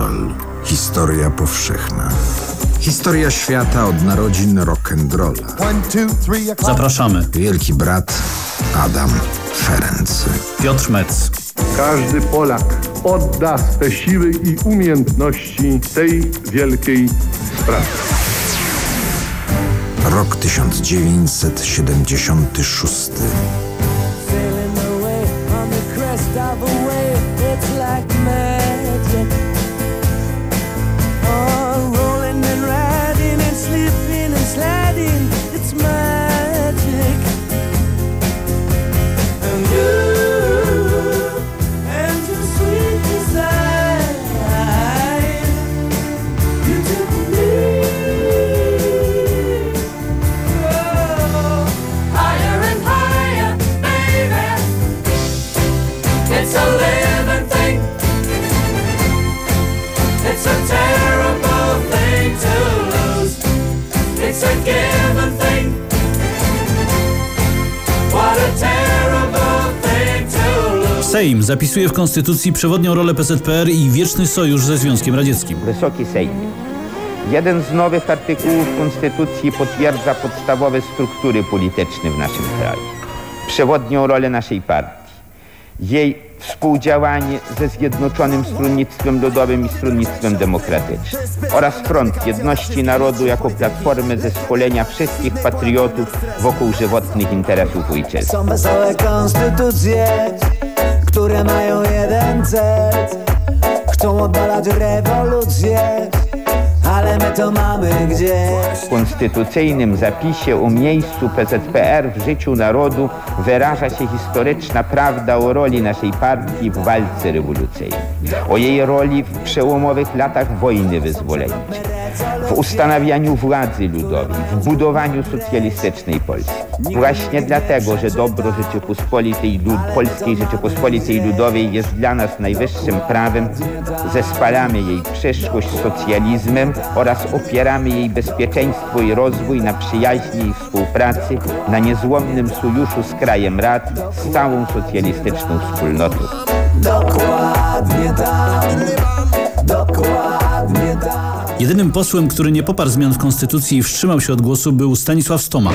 roll. Historia powszechna. Historia świata od narodzin rock'n'rolla. Zapraszamy. Wielki brat Adam Ferenc. Piotr Metz. Każdy Polak odda swe siły i umiejętności tej wielkiej sprawie. Rok 1976. Sejm zapisuje w Konstytucji przewodnią rolę PZPR i wieczny sojusz ze Związkiem Radzieckim. Wysoki Sejmie. Jeden z nowych artykułów Konstytucji potwierdza podstawowe struktury polityczne w naszym kraju. Przewodnią rolę naszej partii. Jej współdziałanie ze Zjednoczonym Stronnictwem Ludowym i Stronnictwem Demokratycznym oraz Front Jedności Narodu jako platformę zespolenia wszystkich patriotów wokół żywotnych interesów ojczyzny. Są wesołe konstytucje, które mają jeden cel. Chcą oddalać rewolucję, ale my to mamy gdzieś. W konstytucyjnym zapisie o miejscu PZPR w życiu narodu wyraża się historyczna prawda o roli naszej partii w walce rewolucyjnej, o jej roli w przełomowych latach wojny wyzwoleńczej, w ustanawianiu władzy ludowej, w budowaniu socjalistycznej Polski. Właśnie dlatego, że dobro Rzeczypospolitej Lud Polskiej Rzeczypospolitej Ludowej jest dla nas najwyższym prawem, zespalamy jej przyszłość socjalizmem oraz opieramy jej bezpieczeństwo i rozwój na przyjaźni i współpracy, na niezłomnym sojuszu z krajem rad, z całą socjalistyczną wspólnotą. Dokładnie tak, Jedynym posłem, który nie poparł zmian w Konstytucji i wstrzymał się od głosu był Stanisław Stoma.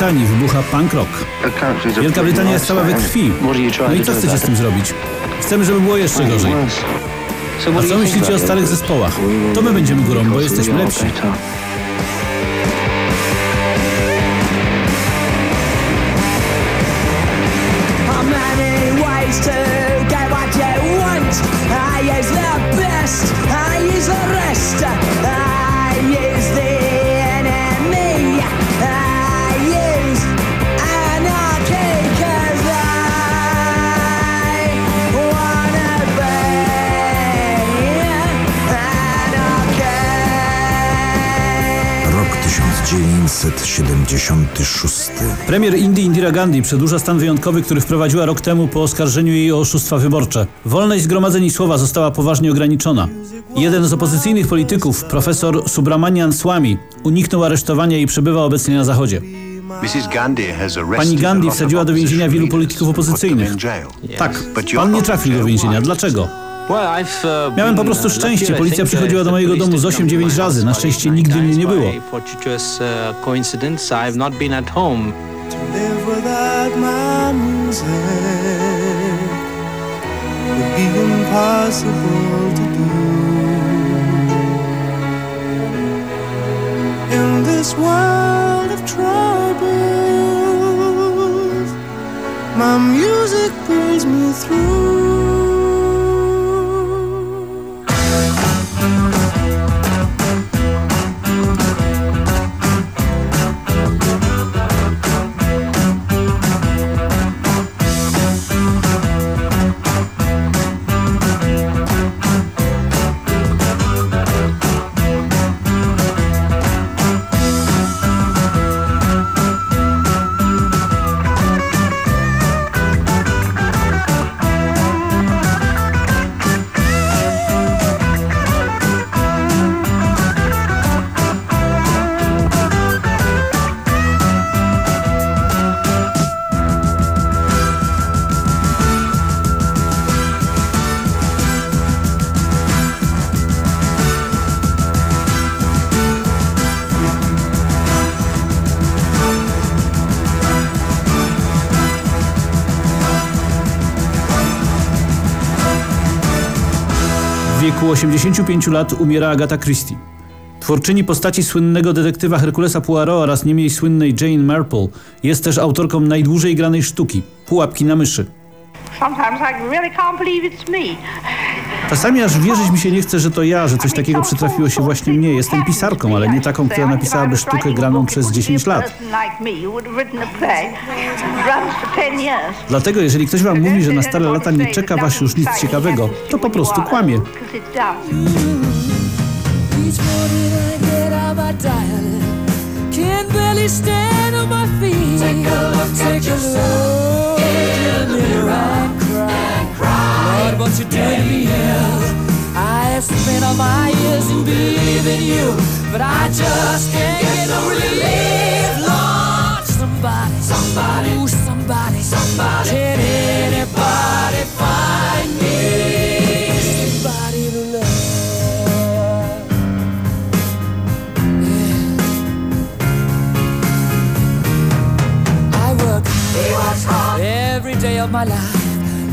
Brytanii wybucha punk rock. Wielka Brytania jest cała we krwi. No i co chcecie z tym zrobić? Chcemy, żeby było jeszcze gorzej. A co myślicie o starych zespołach? To my będziemy górą, bo jesteśmy lepsi. 1976. Premier Indii Indira Gandhi przedłuża stan wyjątkowy, który wprowadziła rok temu po oskarżeniu jej o oszustwa wyborcze. Wolność zgromadzeń i słowa została poważnie ograniczona. Jeden z opozycyjnych polityków, profesor Subramanian Swami, uniknął aresztowania i przebywa obecnie na Zachodzie. Pani Gandhi wsadziła do więzienia wielu polityków opozycyjnych. Tak, pan nie trafił do więzienia. Dlaczego? Miałem po prostu szczęście. Policja przychodziła do mojego domu z 8-9 razy. Na szczęście nigdy mnie nie było. do. In this world of troubles, my music pulls me through. Wieku 85 lat umiera Agata Christie. Twórczyni postaci słynnego detektywa Herkulesa Poirot oraz nie mniej słynnej Jane Marple jest też autorką najdłużej granej sztuki – Pułapki na myszy. Sometimes I really can't believe it's me. Czasami aż wierzyć mi się nie chce, że to ja, że coś takiego przytrafiło się właśnie mnie. Jestem pisarką, ale nie taką, która napisałaby sztukę graną przez 10 lat. Dlatego jeżeli ktoś wam mówi, że na stare lata nie czeka was już nic ciekawego, to po prostu kłamie. Each morning I get out my diary, can barely stand on my feet. Take a look, take a look cry. Lord, what you doing to me here? I spent all my years in believing you, but I just can't get no relief. Lord, somebody, somebody, ooh, somebody, somebody. Can anybody find me somebody to love? I work hard every day of my life.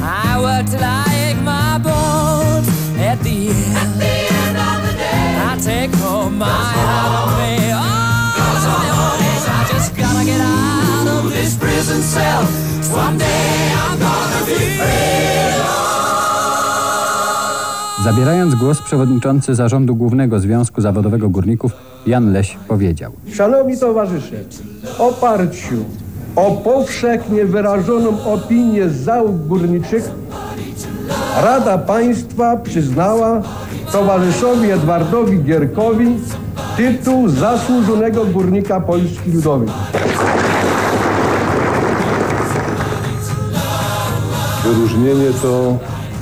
I work till I bones. At the end, of the day, I take home my half pay. All on my own. I just gotta get out of this prison cell. Someday I'm gonna be free. Zabierając głos przewodniczący Zarządu Głównego Związku Zawodowego Górników Jan Leś powiedział. Szanowni towarzysze, w oparciu o powszechnie wyrażoną opinię z załóg górniczych Rada Państwa przyznała towarzyszowi Edwardowi Gierkowi tytuł zasłużonego górnika Polski Ludowej. Wyróżnienie to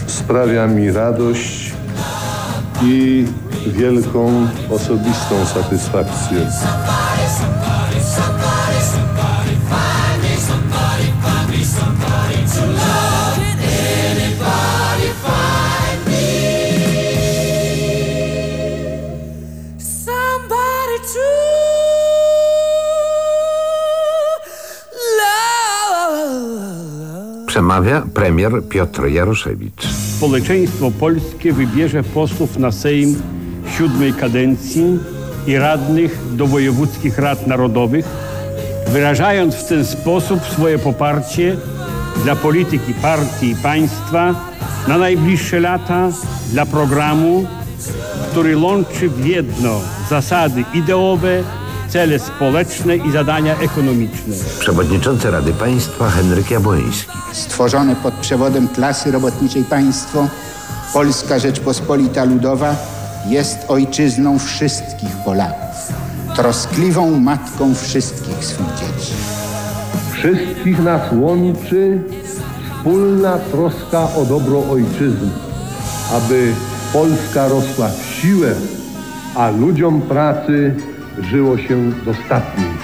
sprawia mi radość i wielką osobistą satysfakcję. Przemawia premier Piotr Jaroszewicz. Społeczeństwo polskie wybierze posłów na Sejm siódmej kadencji i radnych do wojewódzkich rad narodowych, wyrażając w ten sposób swoje poparcie dla polityki partii i państwa na najbliższe lata, dla programu, który łączy w jedno zasady ideowe, cele społeczne i zadania ekonomiczne. Przewodniczący Rady Państwa Henryk Jabłoński. Stworzone pod przewodem klasy robotniczej państwo, Polska Rzeczpospolita Ludowa jest ojczyzną wszystkich Polaków, troskliwą matką wszystkich swych dzieci. Wszystkich nas łączy wspólna troska o dobro ojczyzny, aby Polska rosła w siłę, a ludziom pracy żyło się dostatniej.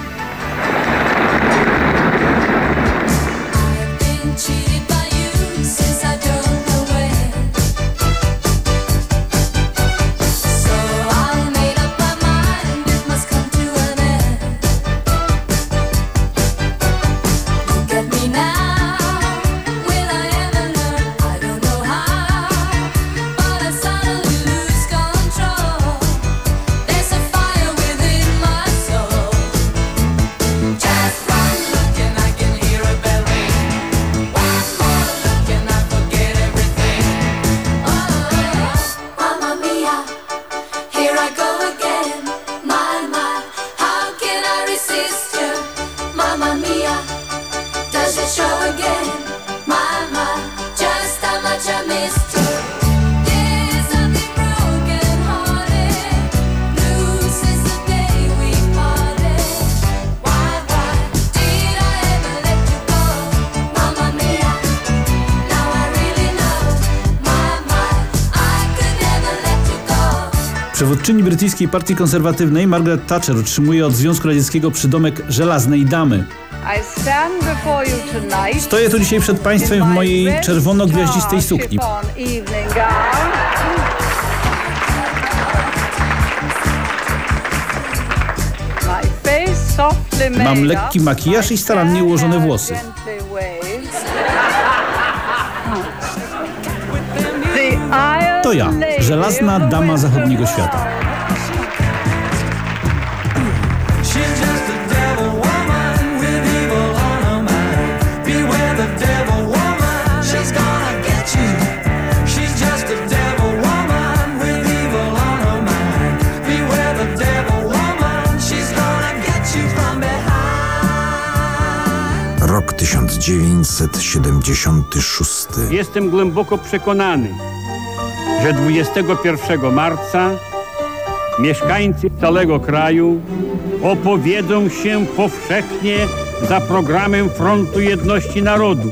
Brytyjskiej partii konserwatywnej Margaret Thatcher otrzymuje od Związku Radzieckiego przydomek żelaznej damy. Stoję tu dzisiaj przed Państwem w mojej czerwono-gwiaździstej sukni. Mam lekki makijaż i starannie ułożone włosy. To ja, żelazna dama zachodniego świata. 1976. Jestem głęboko przekonany, że 21 marca mieszkańcy całego kraju opowiedzą się powszechnie za programem Frontu Jedności Narodu,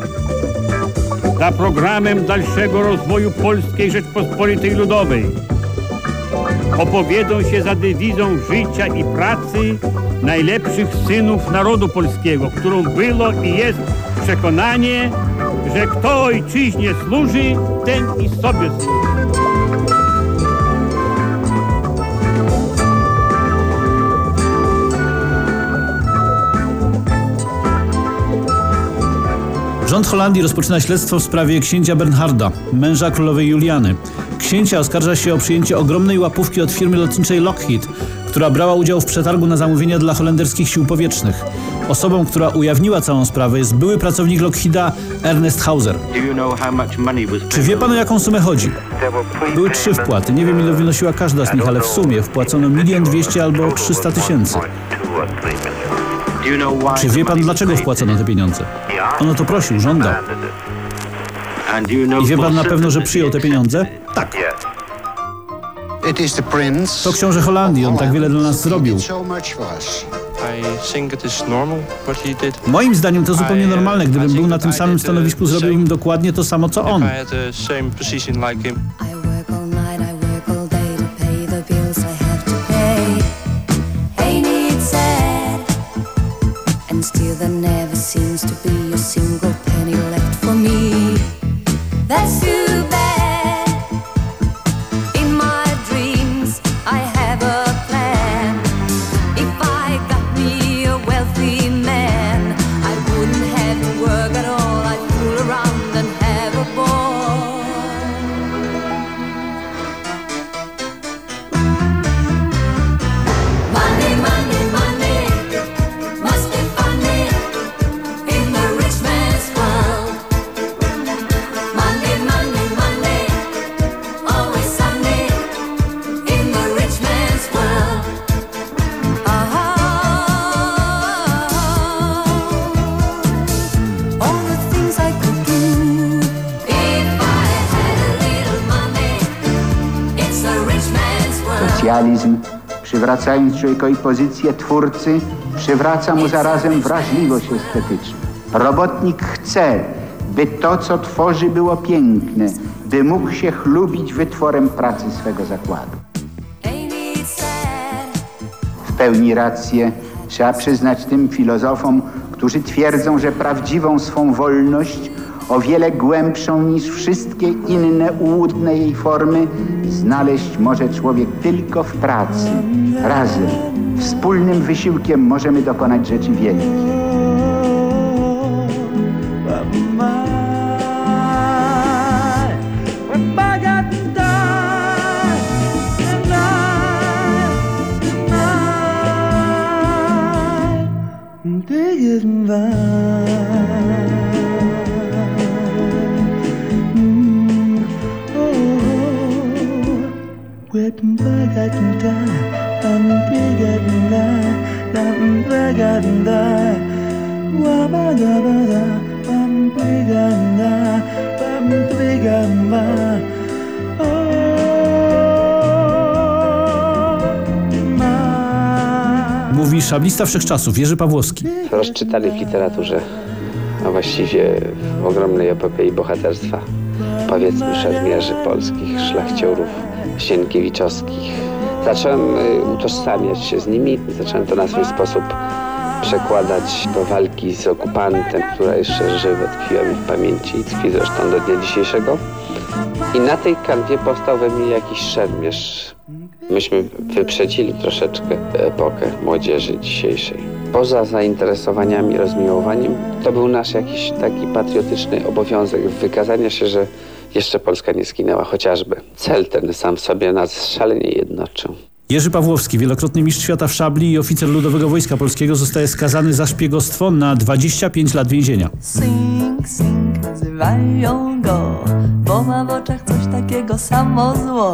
za programem dalszego rozwoju Polskiej Rzeczpospolitej Ludowej. Opowiedzą się za dewizą życia i pracy najlepszych synów narodu polskiego, którą było i jest przekonanie, że kto ojczyźnie służy, ten i sobie służy. Rząd Holandii rozpoczyna śledztwo w sprawie księcia Bernharda, męża królowej Juliany. Księcia oskarża się o przyjęcie ogromnej łapówki od firmy lotniczej Lockheed, która brała udział w przetargu na zamówienia dla holenderskich sił powietrznych. Osobą, która ujawniła całą sprawę jest były pracownik Lockheeda Ernest Hauser. Czy wie pan o jaką sumę chodzi? Były trzy wpłaty. Nie wiem ile wynosiła każda z nich, ale w sumie wpłacono milion dwieście albo 300 tysięcy. Czy wie pan dlaczego wpłacono te pieniądze? On o to prosił, żądał. I wie pan na pewno, że przyjął te pieniądze? Tak. To książę Holandii, on tak wiele dla nas zrobił. Moim zdaniem to zupełnie normalne. Gdybym był na tym samym stanowisku, zrobiłbym dokładnie to samo, co on. Pozycję twórcy, przywraca mu zarazem wrażliwość estetyczną. Robotnik chce, by to, co tworzy, było piękne, by mógł się chlubić wytworem pracy swego zakładu. W pełni rację trzeba przyznać tym filozofom, którzy twierdzą, że prawdziwą swą wolność, o wiele głębszą niż wszystkie inne ułudne jej formy, znaleźć może człowiek tylko w pracy. Razem, wspólnym wysiłkiem możemy dokonać rzeczy wielkich. Mówi szablista wszechczasów Jerzy Pawłowski. rozczytany w literaturze, a właściwie w ogromnej epopei bohaterstwa, powiedzmy szermierzy polskich, szlachciorów, sienkiewiczowskich, Zacząłem y, utożsamiać się z nimi, zacząłem to na swój sposób przekładać do walki z okupantem, która jeszcze żywo tkwiła mi w pamięci i tkwi zresztą do dnia dzisiejszego. I na tej kanwie powstał we mnie jakiś szermierz. Myśmy wyprzedzili troszeczkę epokę młodzieży dzisiejszej. Poza zainteresowaniami, rozmiłowaniem, to był nasz jakiś taki patriotyczny obowiązek wykazania się, że jeszcze Polska nie zginęła, chociażby. Cel ten sam w sobie nas szalenie jednoczył. Jerzy Pawłowski, wielokrotny mistrz świata w szabli i oficer Ludowego Wojska Polskiego zostaje skazany za szpiegostwo na 25 lat więzienia. Sing, sing, nazywają go, bo ma w oczach coś takiego samo zło.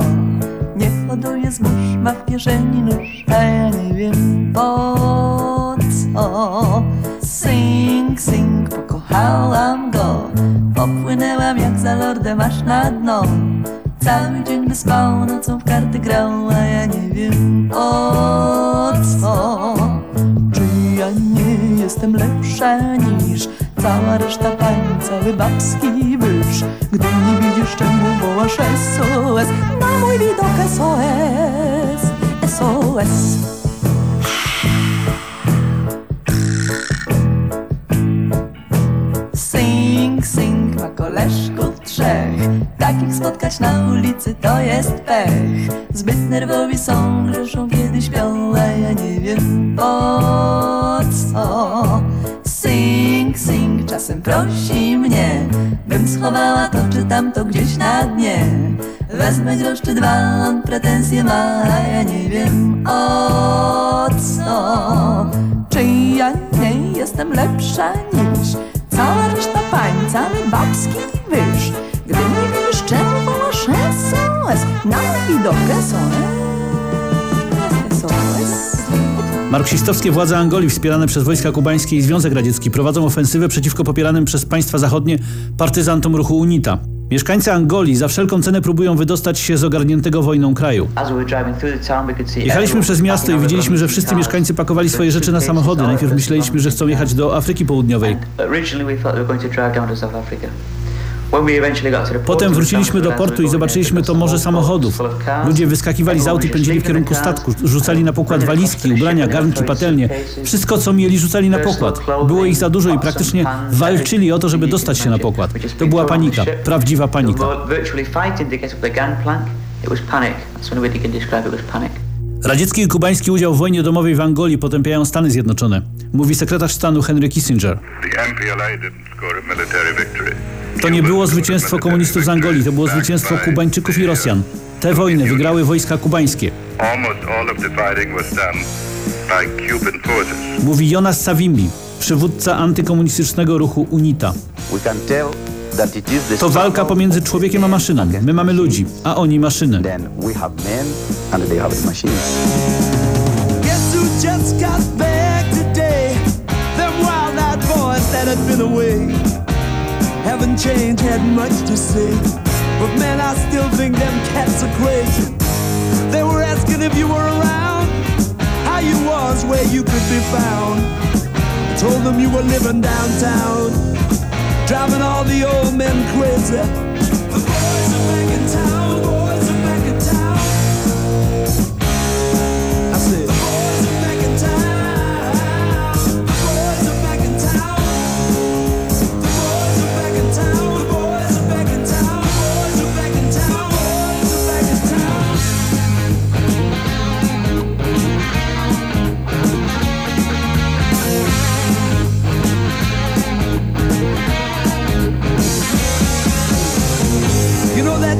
Nie hoduje zbóż, ma w kieszeni nóż, a ja nie wiem po co. Sing, sing, pokochałam go, popłynęłam jak za lordem aż na dno. Cały dzień by spał, nocą w karty grał, a ja nie wiem o co. Czy ja nie jestem lepsza niż cała reszta pań, cały babski wyż? Gdy nie widzisz czemu wołasz SOS, na mój widok SOS, SOS. Trzech. Takich spotkać na ulicy to jest pech. Zbyt nerwowi są, grzeszą kiedy śpią A ja nie wiem po co. Sing, sing, czasem prosi mnie. Bym schowała to czy tamto gdzieś na dnie. Wezmę grosz czy dwa, on pretensje ma A ja nie wiem o co. Czy ja nie jestem lepsza niż Cała reszta pań, cały babski wyż Gdy nie wiesz czemu wołasz SOS Na widok SOS Marksistowskie władze Angolii wspierane przez wojska kubańskie i Związek Radziecki prowadzą ofensywę przeciwko popieranym przez państwa zachodnie partyzantom ruchu UNITA. Mieszkańcy Angolii za wszelką cenę próbują wydostać się z ogarniętego wojną kraju. Jechaliśmy przez miasto i widzieliśmy, że wszyscy mieszkańcy pakowali swoje rzeczy na samochody. Najpierw myśleliśmy, że chcą jechać do Afryki Południowej. Potem wróciliśmy do portu i zobaczyliśmy to morze samochodów. Ludzie wyskakiwali z aut i pędzili w kierunku statku. Rzucali na pokład walizki, ubrania, garnki, patelnie. Wszystko, co mieli, rzucali na pokład. Było ich za dużo i praktycznie walczyli o to, żeby dostać się na pokład. To była panika. Prawdziwa panika. Radziecki i kubański udział w wojnie domowej w Angolii potępiają Stany Zjednoczone. Mówi sekretarz stanu Henry Kissinger. To nie było zwycięstwo komunistów z Angolii, to było zwycięstwo Kubańczyków i Rosjan. Te wojny wygrały wojska kubańskie. Mówi Jonas Savimbi, przywódca antykomunistycznego ruchu UNITA. To walka pomiędzy człowiekiem a maszyną. My mamy ludzi, a oni maszyny. Guess Haven't changed, had much to say. But man, I still think them cats are crazy. They were asking if you were around How you was, where you could be found. I told them you were living downtown Driving all the old men crazy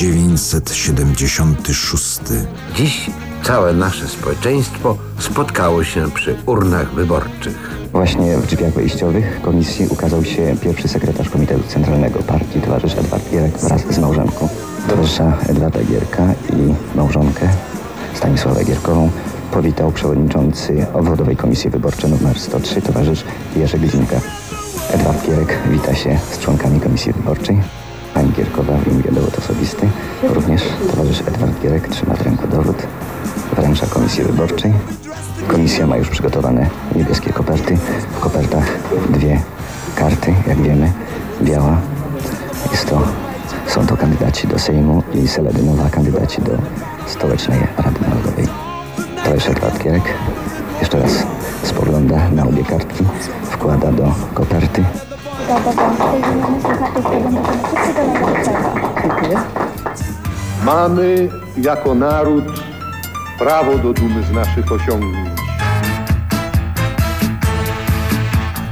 1976. Dziś całe nasze społeczeństwo spotkało się przy urnach wyborczych. Właśnie w drzwiach wejściowych komisji ukazał się pierwszy sekretarz Komitetu Centralnego Partii, towarzysz Edward Gierek wraz z małżonką. Towarzysza Edwarda Gierka i małżonkę Stanisławę Gierkową powitał przewodniczący obwodowej komisji wyborczej nr 103, towarzysz Jerzy Gzinka. Edward Gierek wita się z członkami komisji wyborczej. Gierkowa wyjmuje dowód osobisty. Również towarzysz Edward Gierek trzyma w ręku dowód. Wręcza komisji wyborczej. Komisja ma już przygotowane niebieskie koperty. W kopertach dwie karty, jak wiemy, biała. Jest to, są to kandydaci do Sejmu i Seledynowa kandydaci do Stołecznej Rady Narodowej. To jest Edward Gierek. Jeszcze raz spogląda na obie kartki, wkłada do koperty. Mamy jako naród prawo do dumy z naszych osiągnięć.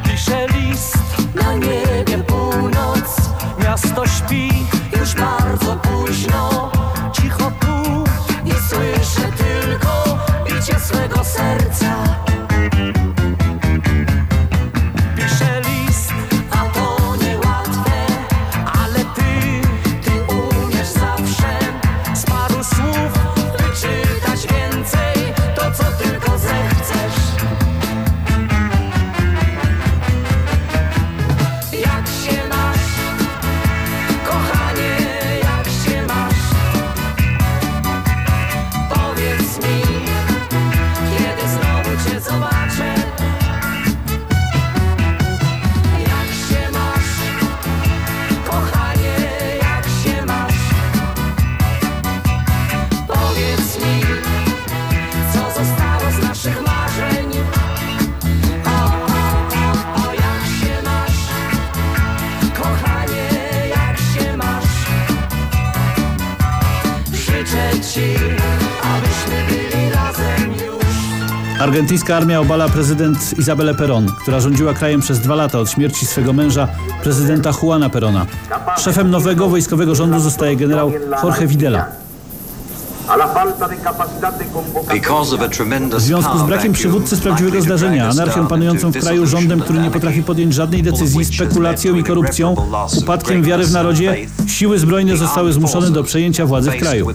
Pisze list na niebie północ. Miasto śpi już bardzo późno. Cicho tu i słyszę tylko bicie swego serca Argentyńska armia obala prezydent Izabelę Perón, która rządziła krajem przez dwa lata od śmierci swego męża, prezydenta Juana Perona. Szefem nowego wojskowego rządu zostaje generał Jorge Videla. W związku z brakiem przywódcy z prawdziwego zdarzenia, anarchią panującą w kraju, rządem, który nie potrafi podjąć żadnej decyzji, spekulacją i korupcją, upadkiem wiary w narodzie, siły zbrojne zostały zmuszone do przejęcia władzy w kraju.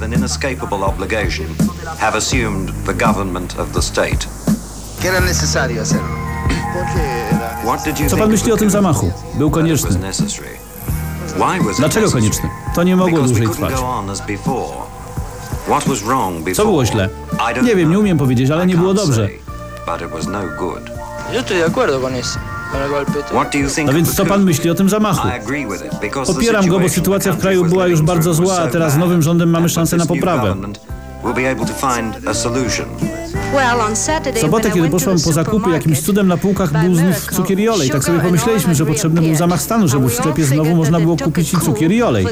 ¿Qué era necesario hacerlo? Co pan myśli o tym zamachu? Był konieczny. Dlaczego konieczny? To nie mogło dłużej trwać. Co było źle? Nie wiem, nie umiem powiedzieć, ale nie było dobrze. No więc co pan myśli o tym zamachu? Popieram go, bo sytuacja w kraju była już bardzo zła, a teraz z nowym rządem mamy szansę na poprawę. W sobotę, kiedy poszłam po zakupy, jakimś cudem na półkach był znów cukier i olej. Tak sobie pomyśleliśmy, że potrzebny był zamach stanu, żeby w sklepie znowu można było kupić i cukier i olej.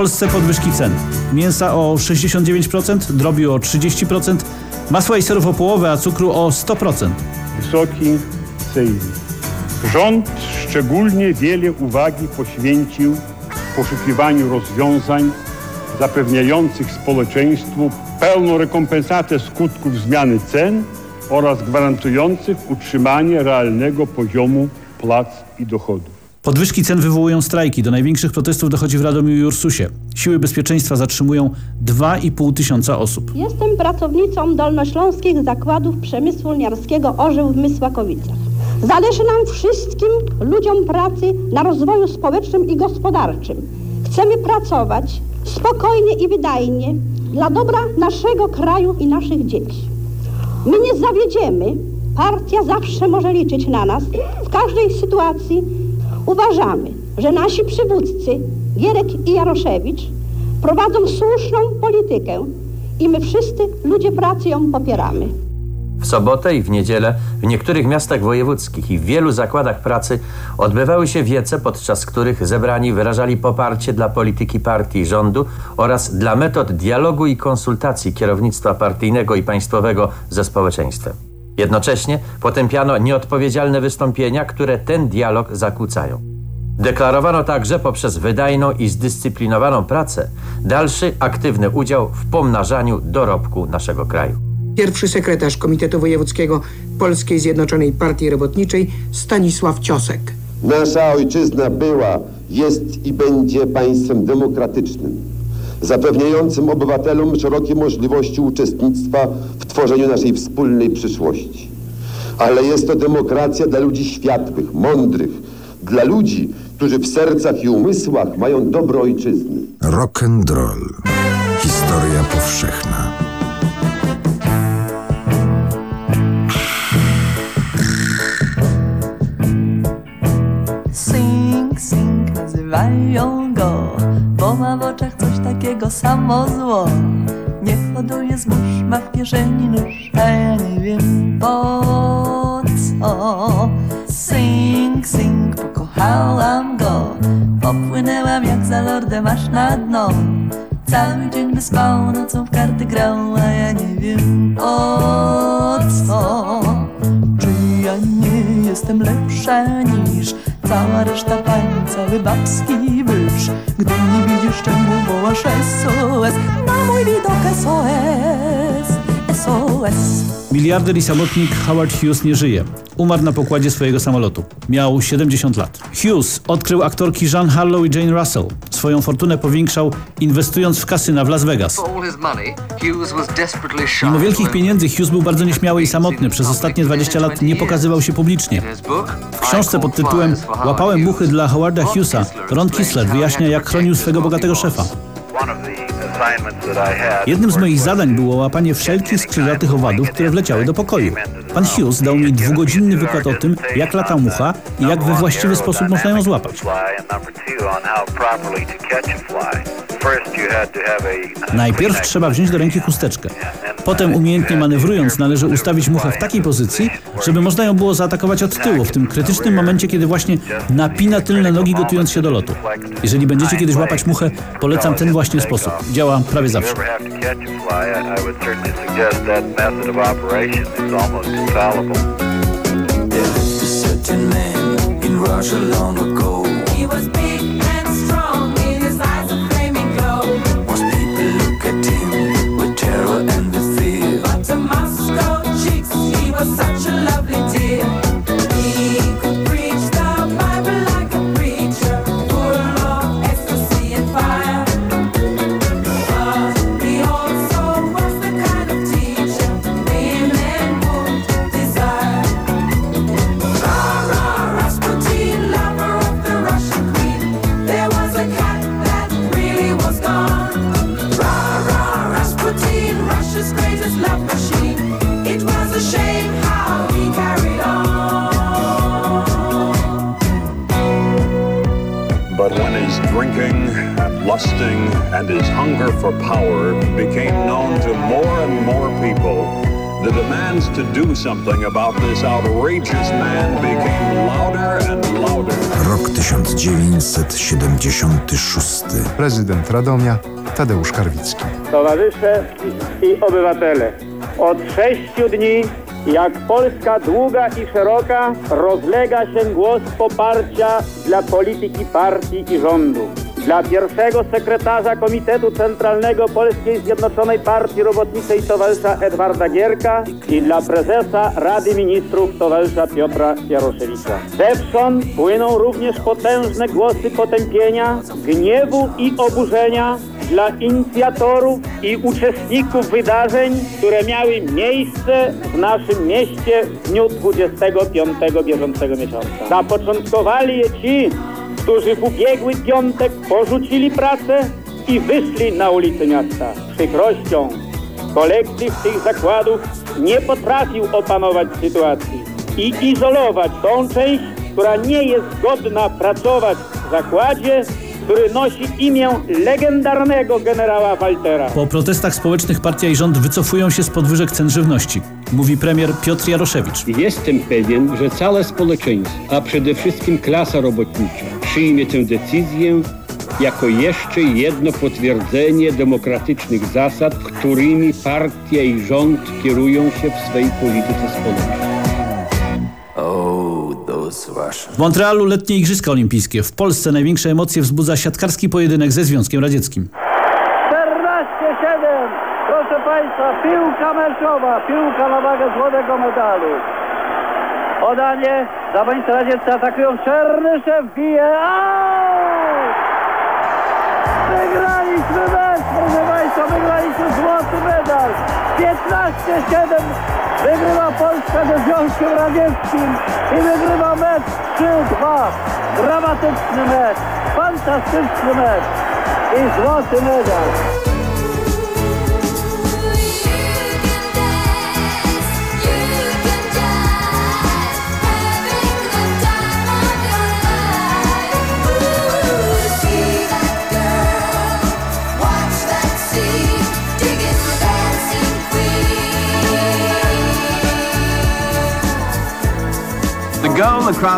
Polsce podwyżki cen. Mięsa o 69%, drobiu o 30%, masła i serów o połowę, a cukru o 100%. Wysoki Sejmie. Rząd szczególnie wiele uwagi poświęcił poszukiwaniu rozwiązań zapewniających społeczeństwu pełną rekompensatę skutków zmiany cen oraz gwarantujących utrzymanie realnego poziomu płac i dochodów. Podwyżki cen wywołują strajki. Do największych protestów dochodzi w Radomiu i Ursusie. Siły bezpieczeństwa zatrzymują 2,5 tysiąca osób. Jestem pracownicą Dolnośląskich Zakładów Przemysłu Lniarskiego Orzeł w Mysłakowicach. Zależy nam wszystkim ludziom pracy na rozwoju społecznym i gospodarczym. Chcemy pracować spokojnie i wydajnie dla dobra naszego kraju i naszych dzieci. My nie zawiedziemy. Partia zawsze może liczyć na nas w każdej sytuacji. Uważamy, że nasi przywódcy Gierek i Jaroszewicz prowadzą słuszną politykę i my wszyscy ludzie pracy ją popieramy. W sobotę i w niedzielę w niektórych miastach wojewódzkich i w wielu zakładach pracy odbywały się wiece, podczas których zebrani wyrażali poparcie dla polityki partii i rządu oraz dla metod dialogu i konsultacji kierownictwa partyjnego i państwowego ze społeczeństwem. Jednocześnie potępiano nieodpowiedzialne wystąpienia, które ten dialog zakłócają. Deklarowano także poprzez wydajną i zdyscyplinowaną pracę dalszy aktywny udział w pomnażaniu dorobku naszego kraju. Pierwszy sekretarz Komitetu Wojewódzkiego Polskiej Zjednoczonej Partii Robotniczej Stanisław Ciosek. Nasza ojczyzna była, jest i będzie państwem demokratycznym, zapewniającym obywatelom szerokie możliwości uczestnictwa w tworzeniu naszej wspólnej przyszłości. Ale jest to demokracja dla ludzi światłych, mądrych, dla ludzi, którzy w sercach i umysłach mają dobro ojczyzny. Rock and roll. Historia powszechna. Sing, sing, nazywają go, bo ma w oczach takiego samo zło. Nie hoduje zbóż, ma w kieszeni nóż, a ja nie wiem po co. Sing, sing, pokochałam go, popłynęłam jak za lordem aż na dno. Cały dzień by spał, nocą w karty grał, a ja nie wiem o co. Czy ja nie jestem lepsza niż cała reszta pań, cały babski wyż? Gdy nie widzisz czemu wołasz SOS, na mój widok SOS. Miliarder i samotnik Howard Hughes nie żyje. Umarł na pokładzie swojego samolotu. Miał 70 lat. Hughes odkrył aktorki Jean Harlow i Jane Russell. Swoją fortunę powiększał inwestując w kasyna w Las Vegas. Mimo wielkich pieniędzy Hughes był bardzo nieśmiały i samotny. Przez ostatnie 20 lat nie pokazywał się publicznie. W książce pod tytułem Łapałem muchy dla Howarda Hughesa Ron Kissler wyjaśnia, jak chronił swego bogatego szefa. Jednym z moich zadań było łapanie wszelkich skrzydlatych owadów, które wleciały do pokoju. Pan Hughes dał mi dwugodzinny wykład o tym, jak lata mucha i jak we właściwy sposób można ją złapać. Najpierw trzeba wziąć do ręki chusteczkę. Potem umiejętnie manewrując należy ustawić muchę w takiej pozycji, żeby można ją było zaatakować od tyłu, w tym krytycznym momencie, kiedy właśnie napina tylne nogi gotując się do lotu. Jeżeli będziecie kiedyś łapać muchę, polecam ten właśnie sposób. Działa prawie zawsze. Certain man in Russia long ago. Lusting and his hunger for power became known to more and more people, the demands to do something about this outrageous man became louder and louder. Rok 1976. Prezydent Radomia Tadeusz Karwicki. Towarzysze i obywatele, od sześciu dni, jak Polska długa i szeroka, rozlega się głos poparcia dla polityki partii i rządu. Dla pierwszego sekretarza Komitetu Centralnego Polskiej Zjednoczonej Partii Robotniczej towarzysza Edwarda Gierka i dla prezesa Rady Ministrów towarzysza Piotra Jaroszewicza. Zewsząd płyną również potężne głosy potępienia, gniewu i oburzenia dla inicjatorów i uczestników wydarzeń, które miały miejsce w naszym mieście w dniu 25 bieżącego miesiąca. Zapoczątkowali je ci, którzy w ubiegły piątek porzucili pracę i wyszli na ulice miasta. Z przykrością kolektyw tych zakładów nie potrafił opanować sytuacji i izolować tą część, która nie jest godna pracować w zakładzie, który nosi imię legendarnego generała Waltera. Po protestach społecznych partia i rząd wycofują się z podwyżek cen żywności, mówi premier Piotr Jaroszewicz. Jestem pewien, że całe społeczeństwo, a przede wszystkim klasa robotnicza, przyjmie tę decyzję jako jeszcze jedno potwierdzenie demokratycznych zasad, którymi partia i rząd kierują się w swej polityce społecznej. W Montrealu letnie Igrzyska Olimpijskie. W Polsce największe emocje wzbudza siatkarski pojedynek ze Związkiem Radzieckim. 14-7, proszę Państwa, piłka meczowa, piłka na wagę złotego medalu. Podanie, zawodnicy radzieccy atakują, Czernyszew bije, aut! Wygraliśmy mecz, proszę Państwa, wygraliśmy złoty medal. 15-7 wygrywa Polska ze Związkiem Radzieckim i wygrywa mecz 3-2. Dramatyczny mecz, fantastyczny mecz i złoty medal.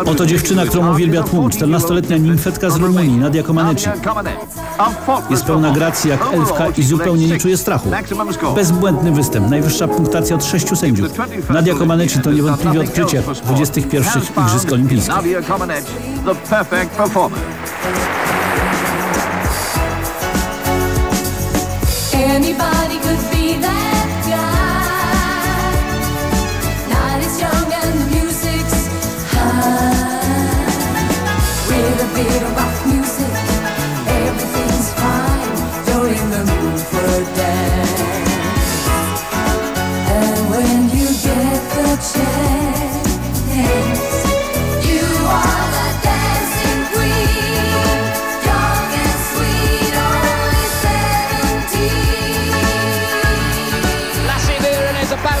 Oto dziewczyna, którą uwielbia tłum. 14-letnia nimfetka z Rumunii, Nadia Comaneci. Jest pełna gracji jak elfka i zupełnie nie czuje strachu. Bezbłędny występ, najwyższa punktacja od sześciu sędziów. Nadia Comaneci to niewątpliwie odkrycie 21 Igrzysk Olimpijskich. Anybody could be that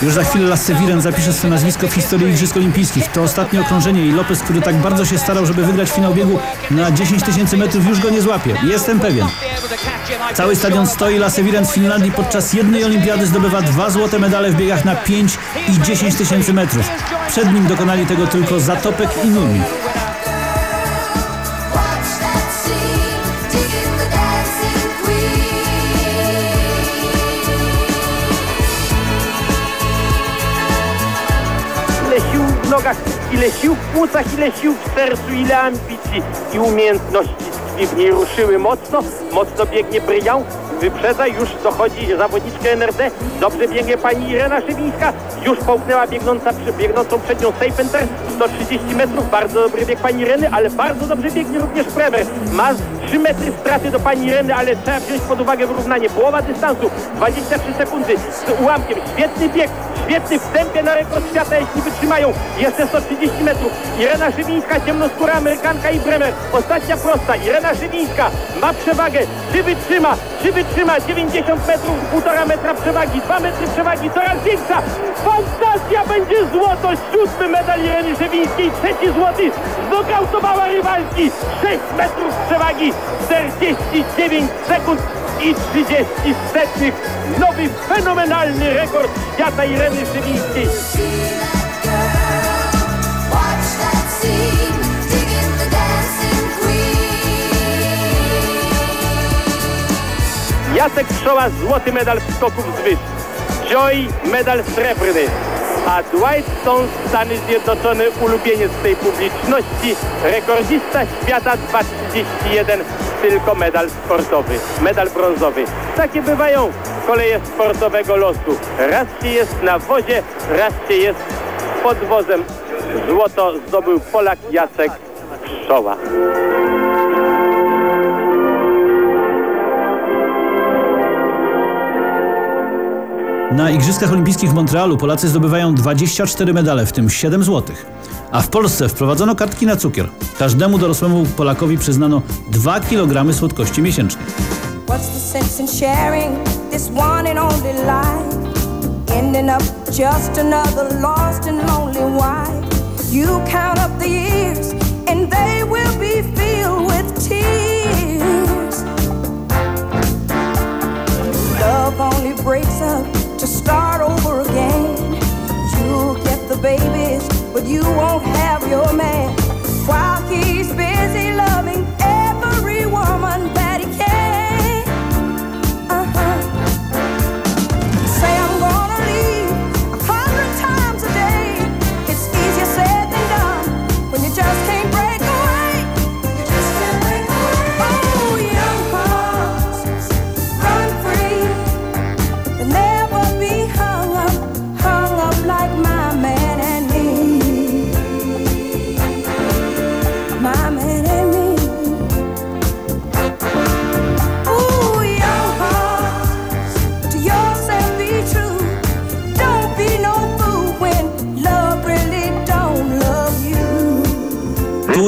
Już za chwilę Lasse Wiren zapisze swe nazwisko w historii Igrzysk Olimpijskich. To ostatnie okrążenie i Lopez, który tak bardzo się starał, żeby wygrać finał biegu na 10 tysięcy metrów, już go nie złapie. Jestem pewien. Cały stadion stoi. Lasse Wiren z Finlandii podczas jednej olimpiady zdobywa dwa złote medale w biegach na 5 i 10 tysięcy metrów. Przed nim dokonali tego tylko Zatopek i Nurmi. Ile sił w płucach, ile sił w sercu, ile ambicji i umiejętności tkwi w niej ruszyły. Mocno, mocno biegnie Bryjan, wyprzedza, już dochodzi zawodniczka NRD, dobrze biegnie pani Irena Szywińska, już połknęła biegnąca, biegnącą przed nią Seipenter, 130 metrów, bardzo dobry bieg pani Ireny, ale bardzo dobrze biegnie również Premer, ma 3 metry straty do pani Ireny, ale trzeba wziąć pod uwagę wyrównanie, połowa dystansu, 23 sekundy z ułamkiem, świetny bieg, świetny w tempie na rekord świata, jeśli wytrzymają, jeszcze 130 metrów, Irena Szywińska, ciemnoskóra Amerykanka i Bremer, ostatnia prosta, Irena Szywińska ma przewagę, czy wytrzyma, czy wytrzyma, 90 metrów, 1,5 metra przewagi, 2 metry przewagi, coraz większa, fantazja, będzie złoto, siódmy medal Ireny Szywińskiej, trzeci złoty, znokautowała rywalki, 6 metrów przewagi, 49 sekund i 30 setnych. Nowy fenomenalny rekord świata Ireny Szywińskiej. Jacek Pszczoła złoty medal w skoku wzwyż. Joy medal srebrny. A Dwight Stone Stany Zjednoczone ulubieniec tej publiczności, rekordzista świata 2.31, tylko medal sportowy, medal brązowy. Takie bywają koleje sportowego losu. Raz się jest na wozie, raz się jest pod wozem. Złoto zdobył Polak Jacek Pszczoła. Na Igrzyskach Olimpijskich w Montrealu Polacy zdobywają 24 medale, w tym 7 złotych. A w Polsce wprowadzono kartki na cukier. Każdemu dorosłemu Polakowi przyznano 2 kg słodkości miesięcznie. Breaks up to start over again. You'll get the babies, but you won't have your man. While he's busy loving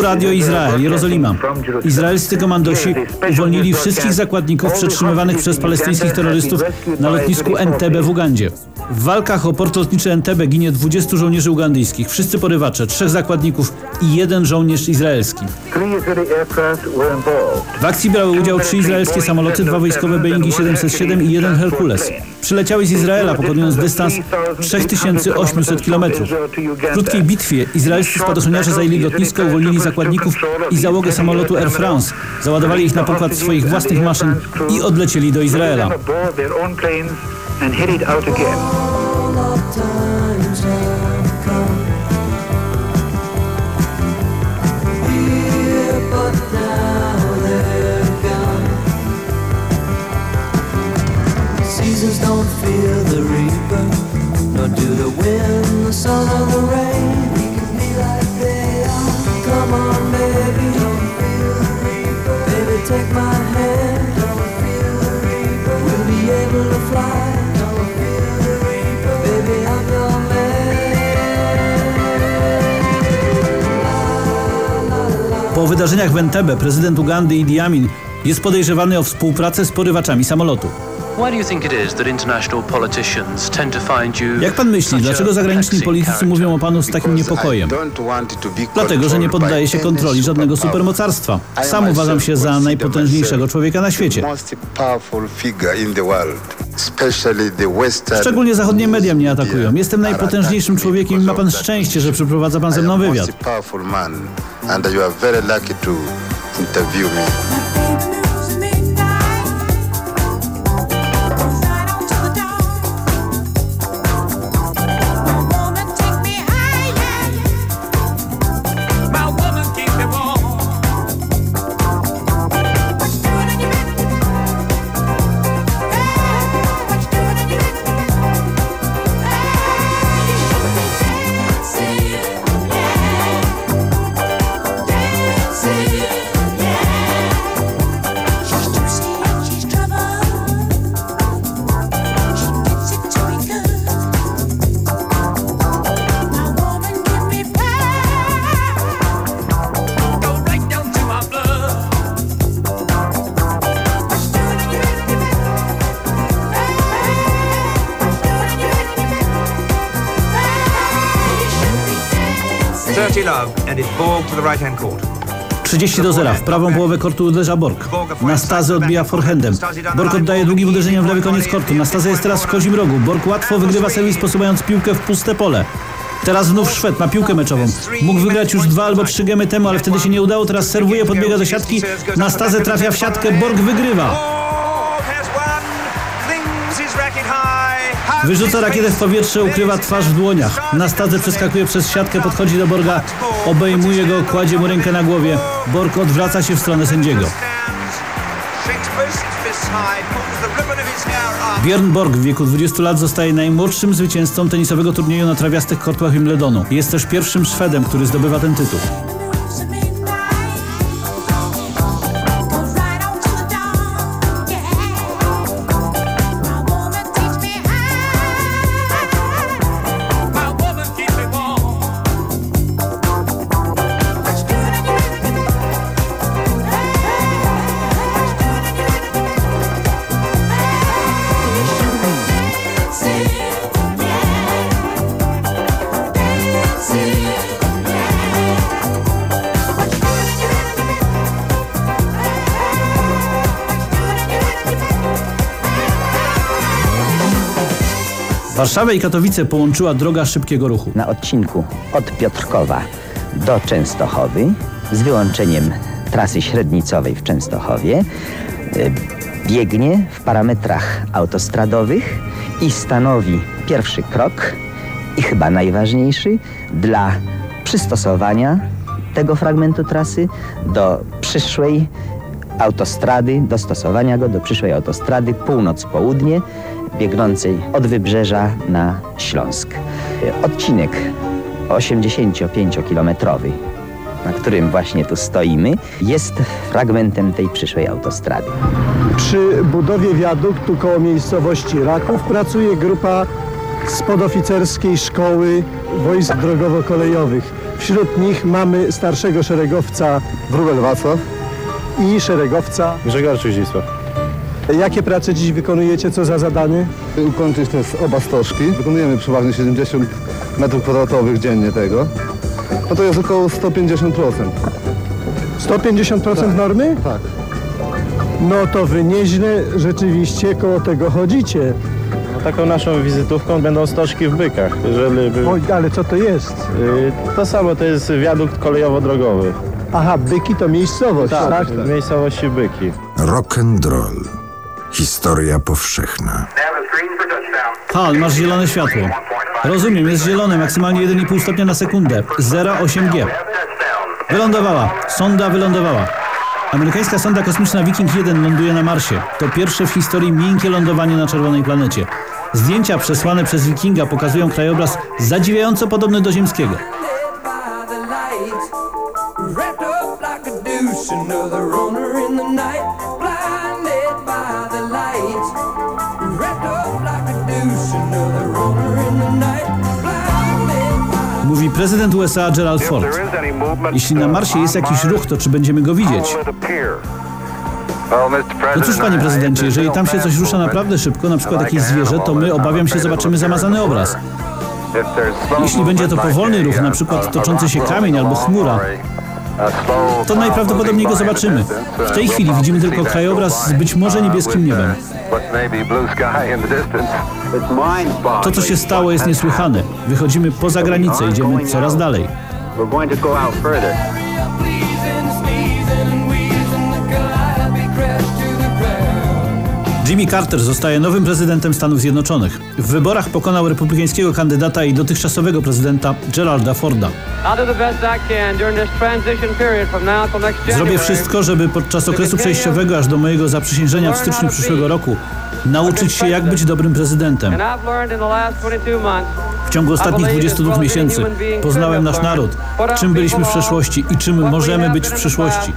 Radio Izrael, Jerozolima. Izraelscy komandosi uwolnili wszystkich zakładników przetrzymywanych przez palestyńskich terrorystów na lotnisku Entebbe w Ugandzie. W walkach o port lotniczy Entebbe ginie 20 żołnierzy ugandyjskich, wszyscy porywacze, trzech zakładników i jeden żołnierz izraelski. W akcji brały udział trzy izraelskie samoloty, dwa wojskowe Boeingi 707 i jeden Herkules. Przyleciały z Izraela, pokonując dystans 3800 km. W krótkiej bitwie izraelscy spadochroniarze zajęli lotnisko, uwolnili zakładników i załogę samolotu Air France. Załadowali ich na pokład swoich własnych maszyn i odlecieli do Izraela. Wydarzeniach w Entebbe prezydent Ugandy Idi Amin jest podejrzewany o współpracę z porywaczami samolotu. Jak pan myśli, dlaczego zagraniczni politycy mówią o panu z takim niepokojem? Dlatego, że nie poddaje się kontroli żadnego supermocarstwa. Sam uważam się za najpotężniejszego człowieka na świecie. Szczególnie zachodnie media mnie atakują. Jestem najpotężniejszym człowiekiem i ma pan szczęście, że przeprowadza pan ze mną wywiad. 30 do 0. W prawą połowę kortu uderza Borg. Nastazy odbija forehandem. Borg oddaje długim uderzeniem w lewy koniec kortu. Nastazy jest teraz w kozim rogu. Borg łatwo wygrywa serwis posuwając piłkę w puste pole. Teraz znów Szwed ma piłkę meczową. Mógł wygrać już dwa albo trzy gemy temu, ale wtedy się nie udało. Teraz serwuje, podbiega do siatki. Nastazę trafia w siatkę. Borg wygrywa. Wyrzuca rakietę w powietrze, ukrywa twarz w dłoniach. Nastazę przeskakuje przez siatkę, podchodzi do Borga, obejmuje go, kładzie mu rękę na głowie. Borg odwraca się w stronę sędziego. Björn Borg w wieku 20 lat zostaje najmłodszym zwycięzcą tenisowego turnieju na trawiastych kortach Wimbledonu. Jest też pierwszym Szwedem, który zdobywa ten tytuł. Warszawę i Katowice połączyła droga szybkiego ruchu. Na odcinku od Piotrkowa do Częstochowy z wyłączeniem trasy średnicowej w Częstochowie y, biegnie w parametrach autostradowych i stanowi pierwszy krok i chyba najważniejszy dla przystosowania tego fragmentu trasy do przyszłej autostrady, dostosowania go do przyszłej autostrady północ-południe biegnącej od wybrzeża na Śląsk. Odcinek 85-kilometrowy, na którym właśnie tu stoimy, jest fragmentem tej przyszłej autostrady. Przy budowie wiaduktu koło miejscowości Raków pracuje grupa z podoficerskiej szkoły wojsk drogowo-kolejowych. Wśród nich mamy starszego szeregowca Wróbel Wacław i szeregowca. Grzegorz Zdzisław. Jakie prace dziś wykonujecie? Co za zadanie? Ukończyć te oba stożki. Wykonujemy przeważnie 70 metrów kwadratowych dziennie tego. No to jest około 150%. 150% normy? Tak. No to wy nieźle rzeczywiście koło tego chodzicie. No, taką naszą wizytówką będą stożki w Bykach. Jeżeli by... Oj, ale co to jest? Yy, to samo, to jest wiadukt kolejowo-drogowy. Aha, Byki to miejscowość, Tak, tak? w miejscowości Byki. Rock and roll. Historia powszechna. Hal, masz zielone światło. Rozumiem, jest zielone, maksymalnie 1,5 stopnia na sekundę. 0,8G. Wylądowała. Sonda wylądowała. Amerykańska sonda kosmiczna Viking 1 ląduje na Marsie. To pierwsze w historii miękkie lądowanie na czerwonej planecie. Zdjęcia przesłane przez Vikinga pokazują krajobraz zadziwiająco podobny do ziemskiego. Wrapped up like a douche, another runner in the night, prezydent USA Gerald Ford. Jeśli na Marsie jest jakiś ruch, to czy będziemy go widzieć? No cóż, panie prezydencie, jeżeli tam się coś rusza naprawdę szybko, na przykład jakieś zwierzę, to my obawiam się zobaczymy zamazany obraz. Jeśli będzie to powolny ruch, na przykład toczący się kamień albo chmura, to najprawdopodobniej go zobaczymy. W tej chwili widzimy tylko krajobraz z być może niebieskim niebem. To, co się stało, jest niesłychane. Wychodzimy poza granicę, idziemy coraz dalej. Jimmy Carter zostaje nowym prezydentem Stanów Zjednoczonych. W wyborach pokonał republikańskiego kandydata i dotychczasowego prezydenta Geralda Forda. Zrobię wszystko, żeby podczas okresu przejściowego aż do mojego zaprzysiężenia w styczniu przyszłego roku nauczyć się, jak być dobrym prezydentem. W ciągu ostatnich 22 miesięcy poznałem nasz naród, czym byliśmy w przeszłości i czym możemy być w przyszłości.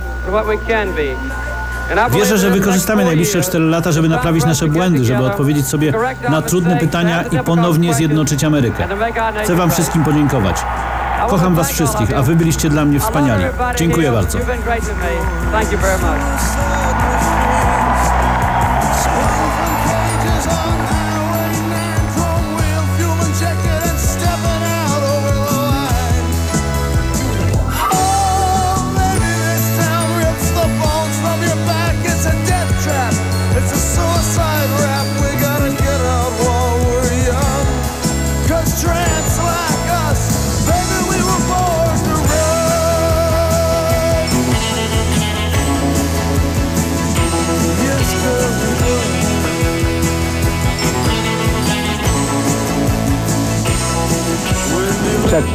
Wierzę, że wykorzystamy najbliższe 4 lata, żeby naprawić nasze błędy, żeby odpowiedzieć sobie na trudne pytania i ponownie zjednoczyć Amerykę. Chcę Wam wszystkim podziękować. Kocham Was wszystkich, a Wy byliście dla mnie wspaniali. Dziękuję bardzo.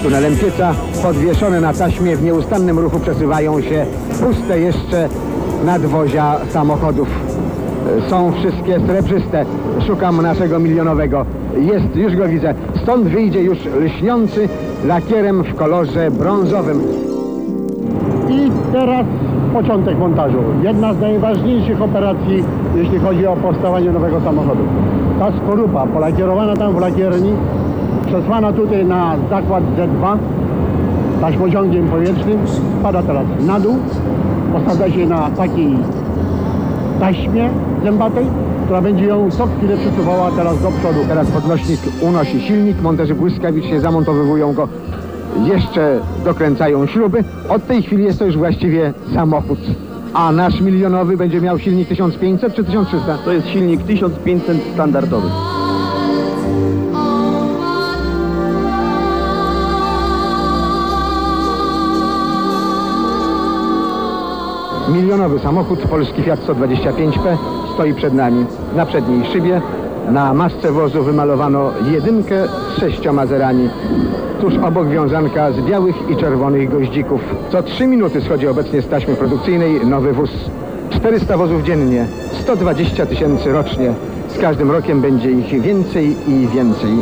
Tunelem pieca, podwieszone na taśmie w nieustannym ruchu przesuwają się puste jeszcze nadwozia samochodów. Są wszystkie srebrzyste. Szukam naszego milionowego. Jest, już go widzę. Stąd wyjdzie już lśniący lakierem w kolorze brązowym. I teraz początek montażu. Jedna z najważniejszych operacji, jeśli chodzi o powstawanie nowego samochodu. Ta skorupa polakierowana tam w lakierni, przesłana tutaj na zakład Z2 taśmociągiem powietrznym, spada teraz na dół, postawia się na takiej taśmie zębatej, która będzie ją co chwilę przesuwała teraz do przodu. Teraz podnośnik unosi silnik, monterzy błyskawicznie zamontowywują go. Jeszcze dokręcają śruby. Od tej chwili jest to już właściwie samochód. A nasz milionowy będzie miał silnik 1500 czy 1300? To jest silnik 1500 standardowy. Milionowy samochód, polski Fiat 125P, stoi przed nami. Na przedniej szybie, na masce wozu wymalowano jedynkę z sześcioma zerami. Tuż obok wiązanka z białych i czerwonych goździków. Co trzy minuty schodzi obecnie z taśmy produkcyjnej nowy wóz. 400 wozów dziennie, 120 tysięcy rocznie. Z każdym rokiem będzie ich więcej i więcej.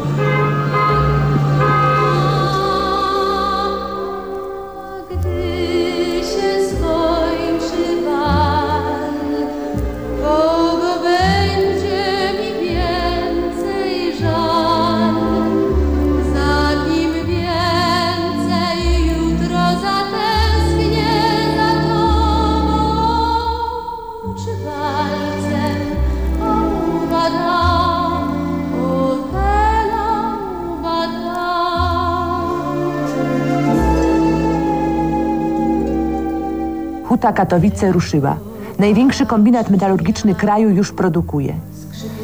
Huta Katowice ruszyła. Największy kombinat metalurgiczny kraju już produkuje.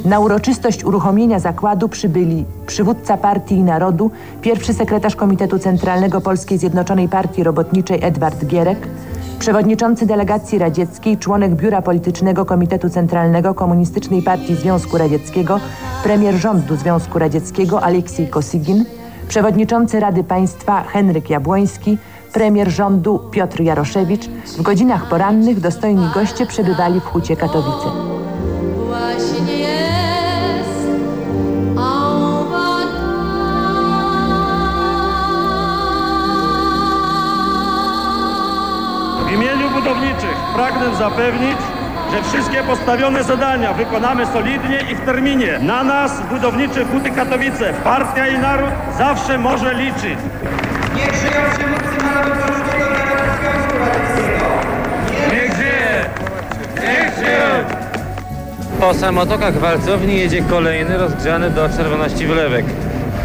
Na uroczystość uruchomienia zakładu przybyli przywódca Partii i Narodu, pierwszy sekretarz Komitetu Centralnego Polskiej Zjednoczonej Partii Robotniczej Edward Gierek, przewodniczący delegacji radzieckiej, członek Biura Politycznego Komitetu Centralnego Komunistycznej Partii Związku Radzieckiego, premier rządu Związku Radzieckiego Aleksiej Kosygin, przewodniczący Rady Państwa Henryk Jabłoński, premier rządu Piotr Jaroszewicz. W godzinach porannych dostojni goście przebywali w Hucie Katowice. Właśnie jest W imieniu budowniczych pragnę zapewnić, że wszystkie postawione zadania wykonamy solidnie i w terminie. Na nas, budowniczych Huty Katowice, partia i naród zawsze może liczyć. Niech żyją przywódcy narodu Po samotokach walcowni jedzie kolejny rozgrzany do czerwoności wylewek.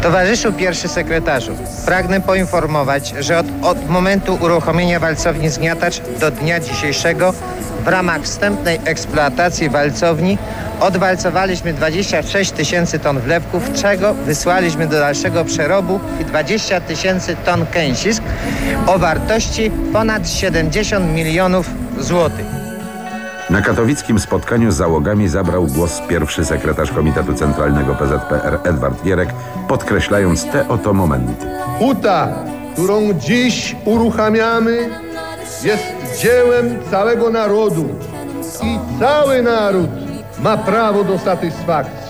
Towarzyszu pierwszy sekretarzu, pragnę poinformować, że od, od momentu uruchomienia walcowni Zgniatacz do dnia dzisiejszego w ramach wstępnej eksploatacji walcowni odwalcowaliśmy 26 tysięcy ton wlewków, czego wysłaliśmy do dalszego przerobu i 20 tysięcy ton kęsisk o wartości ponad 70 milionów złotych. Na katowickim spotkaniu z załogami zabrał głos pierwszy sekretarz Komitetu Centralnego PZPR Edward Gierek, podkreślając te oto momenty. Huta, którą dziś uruchamiamy, jest dziełem całego narodu i cały naród ma prawo do satysfakcji.